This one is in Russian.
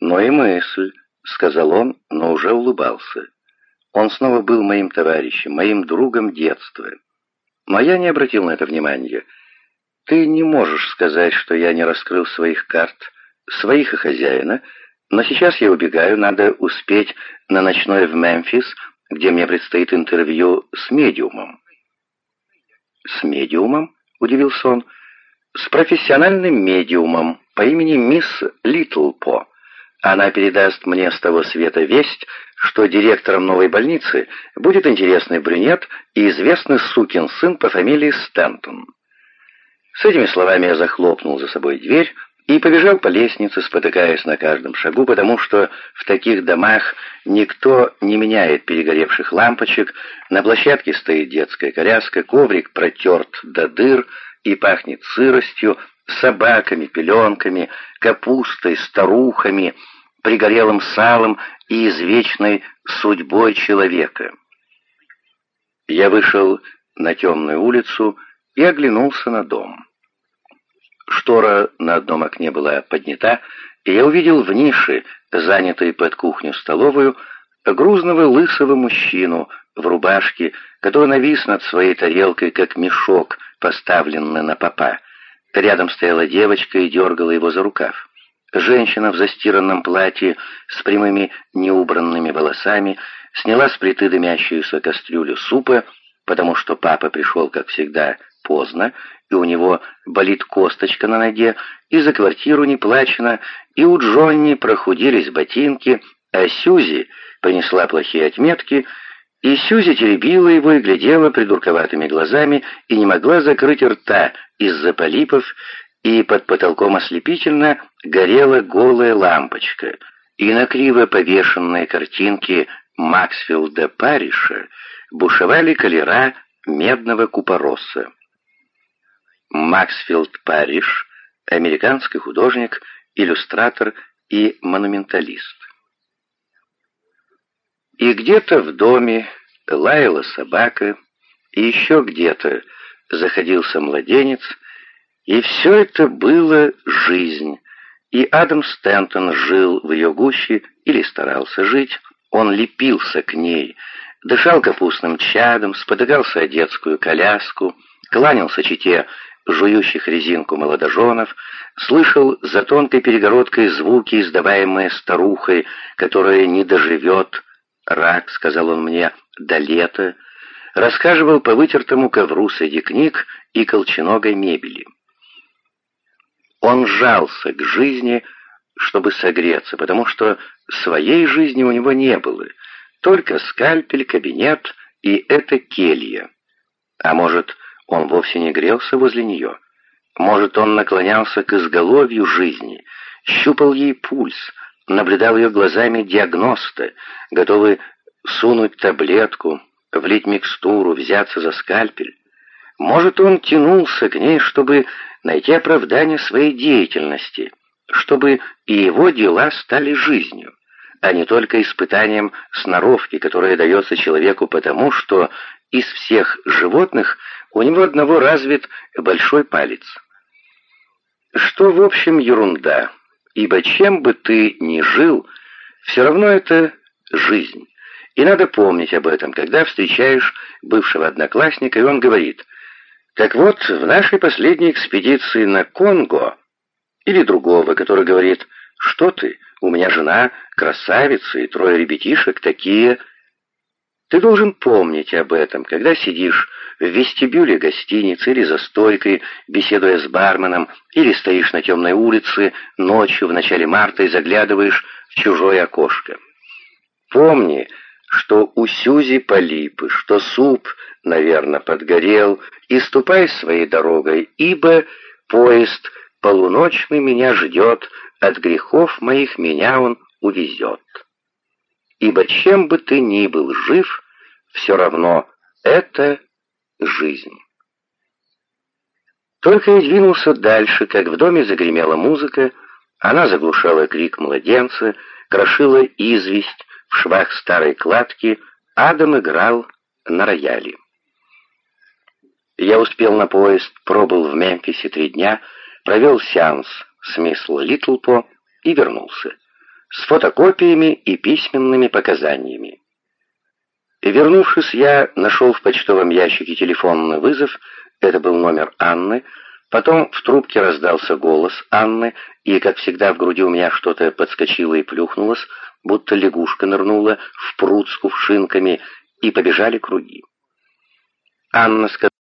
«Но и мысль», — сказал он, но уже улыбался. Он снова был моим товарищем, моим другом детства. Но я не обратил на это внимания. Ты не можешь сказать, что я не раскрыл своих карт, своих и хозяина, но сейчас я убегаю, надо успеть на ночной в Мемфис, где мне предстоит интервью с медиумом. «С медиумом?» — удивился он. «С профессиональным медиумом по имени мисс Литлпо. Она передаст мне с того света весть, что директором новой больницы будет интересный брюнет и известный сукин сын по фамилии Стэнтон». С этими словами я захлопнул за собой дверь, и побежал по лестнице, спотыкаясь на каждом шагу, потому что в таких домах никто не меняет перегоревших лампочек, на площадке стоит детская коляска, коврик протерт до дыр и пахнет сыростью, собаками, пеленками, капустой, старухами, пригорелым салом и извечной судьбой человека. Я вышел на темную улицу и оглянулся на дом. Штора на одном окне была поднята, и я увидел в нише, занятой под кухню-столовую, грузного лысого мужчину в рубашке, который навис над своей тарелкой, как мешок, поставленный на попа. Рядом стояла девочка и дергала его за рукав. Женщина в застиранном платье с прямыми неубранными волосами сняла с плиты дымящуюся кастрюлю супа, потому что папа пришел, как всегда, поздно, и у него болит косточка на ноге, и за квартиру не плачено, и у Джонни прохудились ботинки, а Сюзи принесла плохие отметки, и Сюзи теребила его и глядела придурковатыми глазами и не могла закрыть рта из-за полипов, и под потолком ослепительно горела голая лампочка, и на криво повешенные картинки Максфилда Париша бушевали колера медного купороса. Максфилд Париш, американский художник, иллюстратор и монументалист. И где-то в доме лаяла собака, и еще где-то заходился младенец, и все это было жизнь, и Адам Стэнтон жил в ее гуще или старался жить, он лепился к ней, дышал капустным чадом, спотыкался о детскую коляску, кланялся чите жующих резинку молодоженов, слышал за тонкой перегородкой звуки, издаваемые старухой, которая не доживет, рак, сказал он мне, до лета, рассказывал по вытертому ковру среди книг и колченогой мебели. Он жался к жизни, чтобы согреться, потому что своей жизни у него не было, только скальпель, кабинет и эта келья. А может, он вовсе не грелся возле нее. Может, он наклонялся к изголовью жизни, щупал ей пульс, наблюдал ее глазами диагноста, готовый сунуть таблетку, влить микстуру, взяться за скальпель. Может, он тянулся к ней, чтобы найти оправдание своей деятельности, чтобы и его дела стали жизнью, а не только испытанием сноровки, которое дается человеку потому, что из всех животных у него одного развит большой палец. Что, в общем, ерунда, ибо чем бы ты ни жил, все равно это жизнь. И надо помнить об этом, когда встречаешь бывшего одноклассника, и он говорит, «Так вот, в нашей последней экспедиции на Конго...» Или другого, который говорит, «Что ты? У меня жена, красавица и трое ребятишек, такие...» Ты должен помнить об этом, когда сидишь в вестибюле гостиницы или за стойкой, беседуя с барменом, или стоишь на темной улице ночью в начале марта и заглядываешь в чужое окошко. Помни, что у Сюзи полипы, что суп, наверное, подгорел, и ступай своей дорогой, ибо поезд полуночный меня ждет, от грехов моих меня он увезет ибо чем бы ты ни был жив, все равно это жизнь. Только я двинулся дальше, как в доме загремела музыка, она заглушала крик младенца, крошила известь в швах старой кладки, Адам играл на рояле. Я успел на поезд, пробыл в Мемфисе три дня, провел сеанс с мисс Литлпо и вернулся. С фотокопиями и письменными показаниями. Вернувшись, я нашел в почтовом ящике телефонный вызов, это был номер Анны, потом в трубке раздался голос Анны, и, как всегда, в груди у меня что-то подскочило и плюхнулось, будто лягушка нырнула в пруд с кувшинками, и побежали круги. Анна сказала,